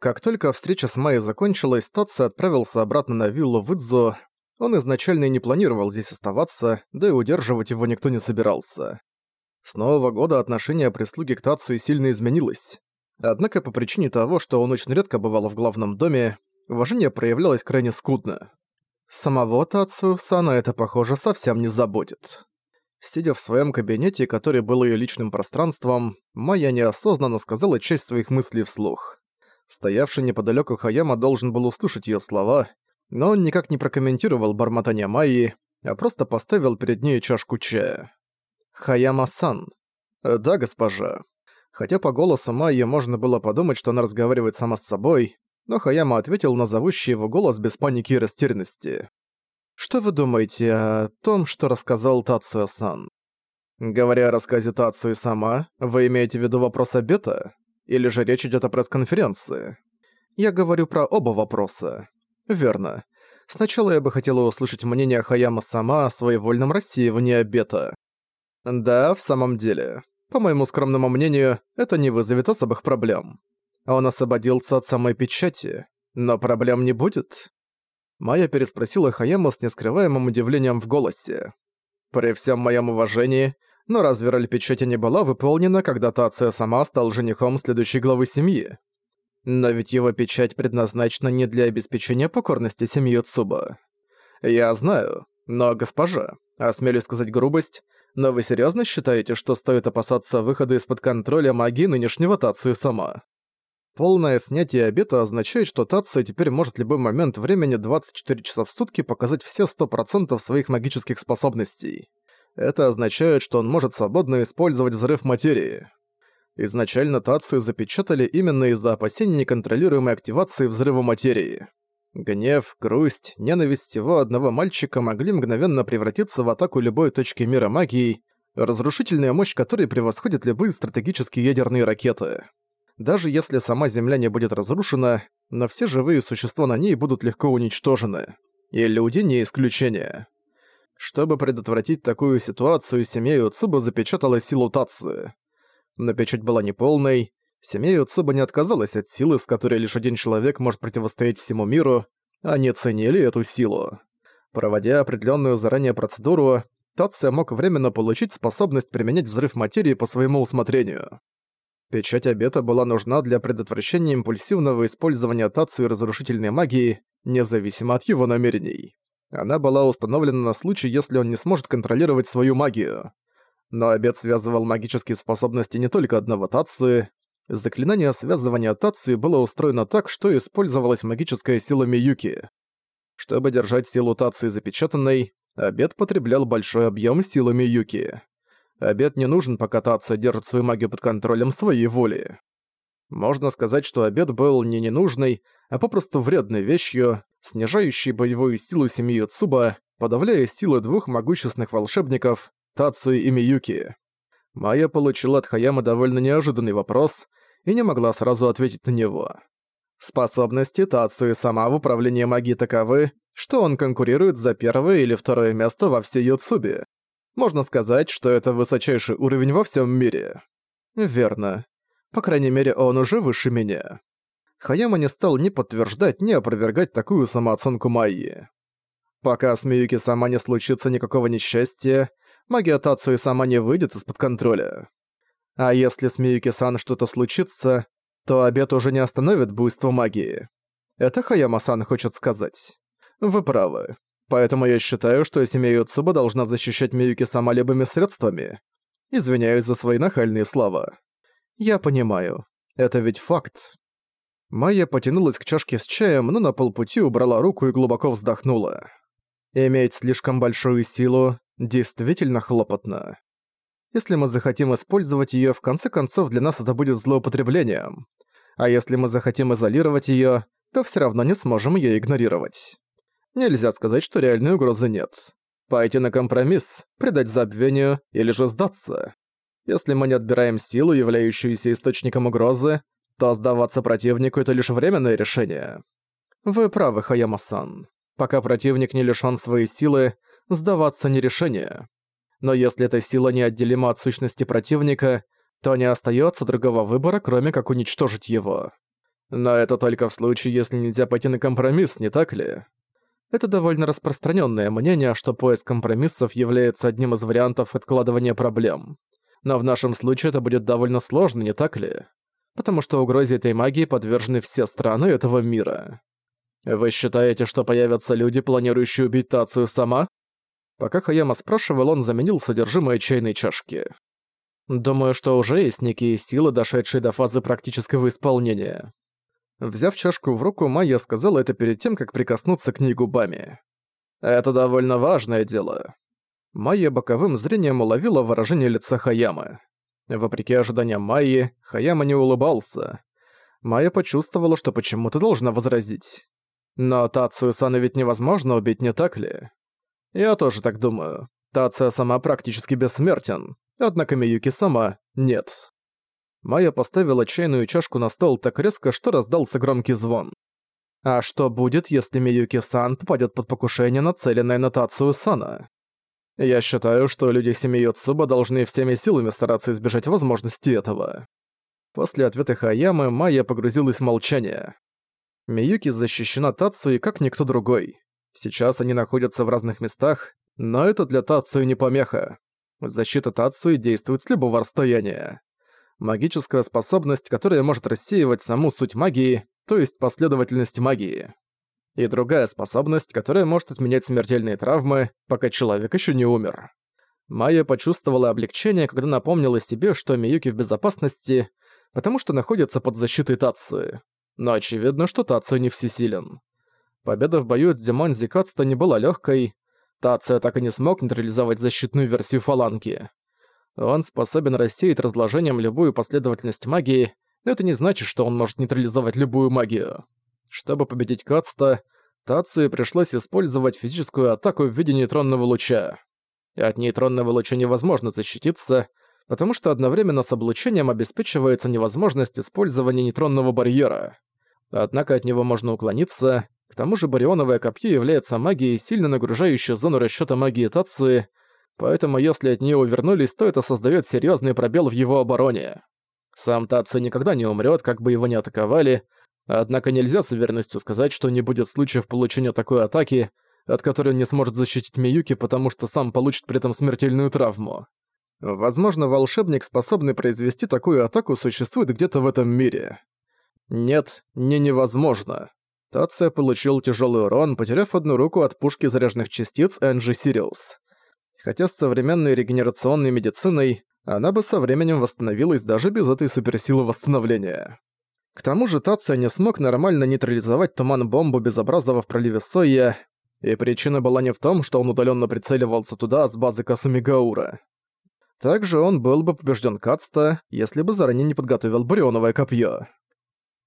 Как только встреча с Майей закончилась, Татсо отправился обратно на виллу в. Он изначально и не планировал здесь оставаться, да и удерживать его никто не собирался. С нового года отношение прислуги к Тацию сильно изменилось. Однако по причине того, что он очень редко бывал в главном доме, уважение проявлялось крайне скудно. Самого Тацию Сана это, похоже, совсем не заботит. Сидя в своем кабинете, который был ее личным пространством, Майя неосознанно сказала часть своих мыслей вслух. Стоявший неподалеку Хаяма должен был услышать ее слова, но он никак не прокомментировал бормотание Майи, а просто поставил перед ней чашку чая. «Хаяма-сан». «Да, госпожа». Хотя по голосу Майи можно было подумать, что она разговаривает сама с собой, но Хаяма ответил на зовущий его голос без паники и растерянности. Что вы думаете о том, что рассказал Тацуя-сан? Говоря о рассказе Тацуи сама, вы имеете в виду вопрос обета? Или же речь идет о пресс-конференции? Я говорю про оба вопроса. Верно. Сначала я бы хотела услышать мнение Хаяма сама о своевольном рассеивании обета. Да, в самом деле. По моему скромному мнению, это не вызовет особых проблем. Он освободился от самой печати. Но проблем не будет. Майя переспросила Хаяму с нескрываемым удивлением в голосе. «При всем моем уважении, но разве роль печати не была выполнена, когда Тация сама стал женихом следующей главы семьи? Но ведь его печать предназначена не для обеспечения покорности семьи Цуба. Я знаю, но, госпожа, осмелюсь сказать грубость, но вы серьезно считаете, что стоит опасаться выхода из-под контроля магии нынешнего Тации сама? Полное снятие обета означает, что Татсо теперь может в любой момент времени 24 часа в сутки показать все 100% своих магических способностей. Это означает, что он может свободно использовать взрыв материи. Изначально Тацию запечатали именно из-за опасений неконтролируемой активации взрыва материи. Гнев, грусть, ненависть всего одного мальчика могли мгновенно превратиться в атаку любой точки мира магии, разрушительная мощь которой превосходит любые стратегические ядерные ракеты. Даже если сама Земля не будет разрушена, но все живые существа на ней будут легко уничтожены. И люди не исключение. Чтобы предотвратить такую ситуацию, семья Юцуба запечатала силу Татсы. Но печать была неполной, семья Юцуба не отказалась от силы, с которой лишь один человек может противостоять всему миру, они ценили эту силу. Проводя определенную заранее процедуру, Татсия мог временно получить способность применять взрыв материи по своему усмотрению. Печать обета была нужна для предотвращения импульсивного использования Тацию разрушительной магии, независимо от его намерений. Она была установлена на случай, если он не сможет контролировать свою магию. Но обет связывал магические способности не только одного Тацию. Заклинание связывания Тацию было устроено так, что использовалась магическая сила Миюки. Чтобы держать силу Тацию запечатанной, обет потреблял большой объем силы Миюки. Обед не нужен, пока Тация держит свою магию под контролем своей воли. Можно сказать, что обед был не ненужной, а попросту вредной вещью, снижающей боевую силу семьи Цуба, подавляя силы двух могущественных волшебников, Тацуи и Миюки. Майя получила от Хаямы довольно неожиданный вопрос и не могла сразу ответить на него. Способности Тацуи сама в управлении магией таковы, что он конкурирует за первое или второе место во всей Юцубе. Можно сказать, что это высочайший уровень во всем мире. Верно. По крайней мере, он уже выше меня. Хаяма не стал ни подтверждать, ни опровергать такую самооценку Майи. Пока с Миюки сама не случится никакого несчастья, магия Тацуи сама не выйдет из-под контроля. А если с Миюки-сан что-то случится, то обед уже не остановит буйство магии. Это Хаяма-сан хочет сказать. Вы правы. Поэтому я считаю, что семья Юцуба должна защищать Миюки сама любыми средствами. Извиняюсь за свои нахальные слова. Я понимаю. Это ведь факт. Майя потянулась к чашке с чаем, но на полпути убрала руку и глубоко вздохнула. Иметь слишком большую силу действительно хлопотно. Если мы захотим использовать её, в конце концов для нас это будет злоупотреблением. А если мы захотим изолировать её, то всё равно не сможем её игнорировать. Нельзя сказать, что реальной угрозы нет. Пойти на компромисс, предать забвению или же сдаться. Если мы не отбираем силу, являющуюся источником угрозы, то сдаваться противнику — это лишь временное решение. Вы правы, Хаяма-сан. Пока противник не лишён своей силы, сдаваться не решение. Но если эта сила неотделима от сущности противника, то не остаётся другого выбора, кроме как уничтожить его. Но это только в случае, если нельзя пойти на компромисс, не так ли? Это довольно распространенное мнение, что поиск компромиссов является одним из вариантов откладывания проблем. Но в нашем случае это будет довольно сложно, не так ли? Потому что угрозе этой магии подвержены все страны этого мира. Вы считаете, что появятся люди, планирующие убить Тацию сама? Пока Хаяма спрашивал, он заменил содержимое чайной чашки. Думаю, что уже есть некие силы, дошедшие до фазы практического исполнения. Взяв чашку в руку, Майя сказала это перед тем, как прикоснуться к ней губами. «Это довольно важное дело». Майя боковым зрением уловила выражение лица Хаямы. Вопреки ожиданиям Майи, Хаяма не улыбался. Майя почувствовала, что почему-то должна возразить. Но Тацию-сана ведь невозможно убить, не так ли? Я тоже так думаю. Тация сама практически бессмертен, однако Миюки сама нет. Майя поставила чайную чашку на стол так резко, что раздался громкий звон. А что будет, если Миюки-сан попадет под покушение, нацеленное на Тацию Сана? Я считаю, что люди семьи Йоцуба должны всеми силами стараться избежать возможности этого. После ответа Хаямы Майя погрузилась в молчание. Миюки защищена Тацуи как никто другой. Сейчас они находятся в разных местах, но это для Тацуи не помеха. Защита Тацуи действует с любого расстояния магическая способность, которая может рассеивать саму суть магии, то есть последовательность магии. И другая способность, которая может отменять смертельные травмы, пока человек еще не умер. Майя почувствовала облегчение, когда напомнила себе, что Миюки в безопасности, потому что находится под защитой Тации. Но очевидно, что Тация не всесилен. Победа в бою с Димон Зикатста не была легкой. Тация так и не смог нейтрализовать защитную версию фаланги. Он способен рассеять разложением любую последовательность магии, но это не значит, что он может нейтрализовать любую магию. Чтобы победить Кацта, Тацию пришлось использовать физическую атаку в виде нейтронного луча. От нейтронного луча невозможно защититься, потому что одновременно с облучением обеспечивается невозможность использования нейтронного барьера. Однако от него можно уклониться, к тому же барионовое копье является магией, сильно нагружающей зону расчёта магии Тацуи, поэтому если от нее увернулись, то это создает серьезный пробел в его обороне. Сам Тацу никогда не умрет, как бы его ни атаковали, однако нельзя с уверенностью сказать, что не будет случаев получения такой атаки, от которой он не сможет защитить Миюки, потому что сам получит при этом смертельную травму. Возможно, волшебник, способный произвести такую атаку, существует где-то в этом мире. Нет, не невозможно. Тация получил тяжелый урон, потеряв одну руку от пушки заряженных частиц Энджи Сириус хотя с современной регенерационной медициной она бы со временем восстановилась даже без этой суперсилы восстановления. К тому же Тация не смог нормально нейтрализовать туман-бомбу Безобразова в проливе Сойя, и причина была не в том, что он удаленно прицеливался туда с базы Касумигаура. Также он был бы побежден Кацта, если бы заранее не подготовил Барионовое копье.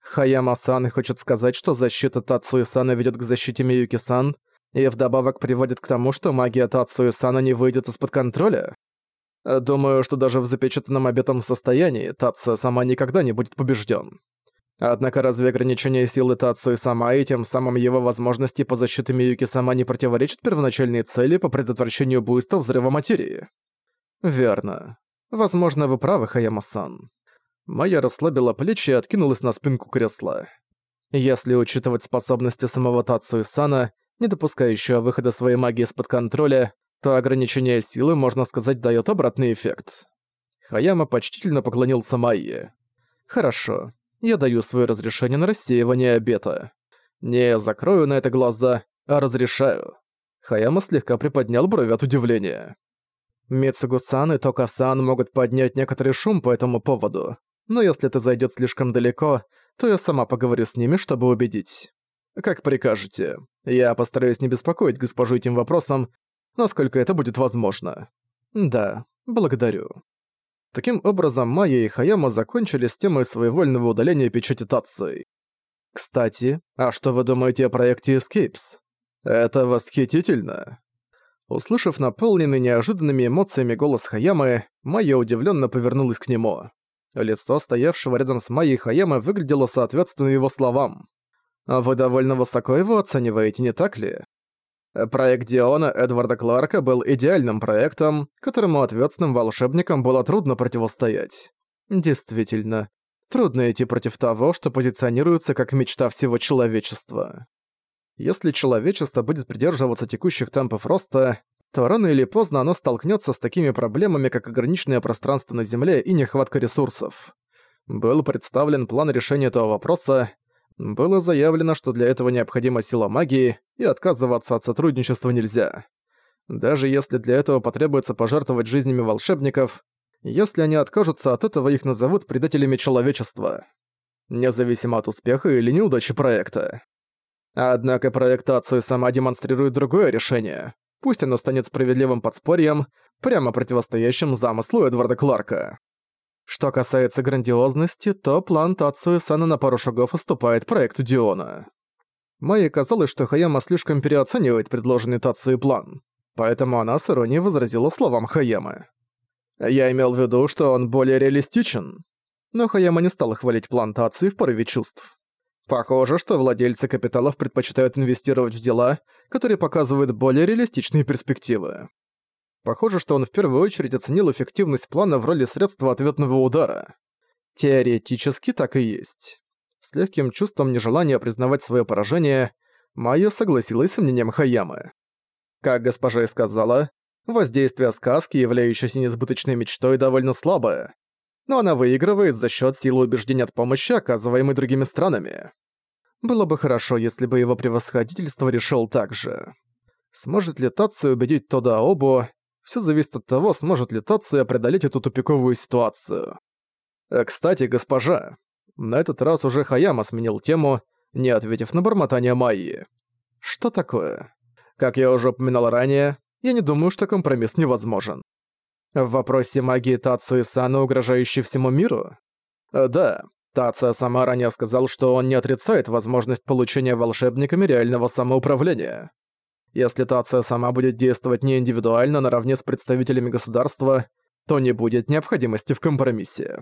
Хаяма-сан хочет сказать, что защита Тацуи-сана ведет к защите Миюки-сан, и вдобавок приводит к тому, что магия Тацию Сана не выйдет из-под контроля? Думаю, что даже в запечатанном обетом состоянии Тация сама никогда не будет побежден. Однако разве ограничение силы Тацию сама и тем самым его возможности по защите Миюки сама не противоречат первоначальной цели по предотвращению буйства взрыва материи? Верно. Возможно, вы правы, Хаяма-сан. Майя расслабила плечи и откинулась на спинку кресла. Если учитывать способности самого Тацию Сана, не допускающего выхода своей магии из-под контроля, то ограничение силы, можно сказать, дает обратный эффект. Хаяма почтительно поклонился Майе. «Хорошо, я даю свое разрешение на рассеивание обета. Не закрою на это глаза, а разрешаю». Хаяма слегка приподнял брови от удивления. Мицугу-сан и Тока-сан могут поднять некоторый шум по этому поводу, но если это зайдет слишком далеко, то я сама поговорю с ними, чтобы убедить. Как прикажете. Я постараюсь не беспокоить госпожу этим вопросом, насколько это будет возможно. Да, благодарю. Таким образом, Майя и Хаяма закончили с темой своевольного удаления печати Тации. Кстати, а что вы думаете о проекте Escapes? Это восхитительно. Услышав наполненный неожиданными эмоциями голос Хаямы, Майя удивленно повернулась к нему. Лицо стоявшего рядом с Майей Хаямы выглядело соответственно его словам. Вы довольно высоко его оцениваете, не так ли? Проект Диона Эдварда Кларка был идеальным проектом, которому ответственным волшебникам было трудно противостоять. Действительно, Трудно идти против того, что позиционируется как мечта всего человечества. Если человечество будет придерживаться текущих темпов роста, то рано или поздно оно столкнется с такими проблемами, как ограниченное пространство на Земле и нехватка ресурсов. Был представлен план решения этого вопроса, было заявлено, что для этого необходима сила магии, и отказываться от сотрудничества нельзя. Даже если для этого потребуется пожертвовать жизнями волшебников, если они откажутся от этого, их назовут предателями человечества. Независимо от успеха или неудачи проекта. Однако проектация сама демонстрирует другое решение. Пусть оно станет справедливым подспорьем, прямо противостоящим замыслу Эдварда Кларка. Что касается грандиозности, то план Тацуи Сана на пару шагов уступает проекту Диона. Майе казалось, что Хаяма слишком переоценивает предложенный Тацуи план, поэтому она с иронией возразила словам Хаямы. «Я имел в виду, что он более реалистичен». Но Хаяма не стал хвалить план в порыве чувств. Похоже, что владельцы капиталов предпочитают инвестировать в дела, которые показывают более реалистичные перспективы. Похоже, что он в первую очередь оценил эффективность плана в роли средства ответного удара. Теоретически так и есть. С легким чувством нежелания признавать свое поражение, Майя согласилась с мнением Хаямы. Как госпожа и сказала, воздействие сказки, являющейся несбыточной мечтой, довольно слабое. Но она выигрывает за счет силы убеждения от помощи, оказываемой другими странами. Было бы хорошо, если бы его превосходительство решил так же. Сможет ли Тацию убедить Тода Обу, все зависит от того, сможет ли Тация преодолеть эту тупиковую ситуацию. Э, кстати, госпожа, на этот раз уже Хаяма сменил тему, не ответив на бормотание Майи. Что такое? Как я уже упоминал ранее, я не думаю, что компромисс невозможен. В вопросе магии Тацию Сана, угрожающей всему миру? Э, да, Тация сама ранее сказал, что он не отрицает возможность получения волшебниками реального самоуправления. Если Тация сама будет действовать не индивидуально наравне с представителями государства, то не будет необходимости в компромиссе.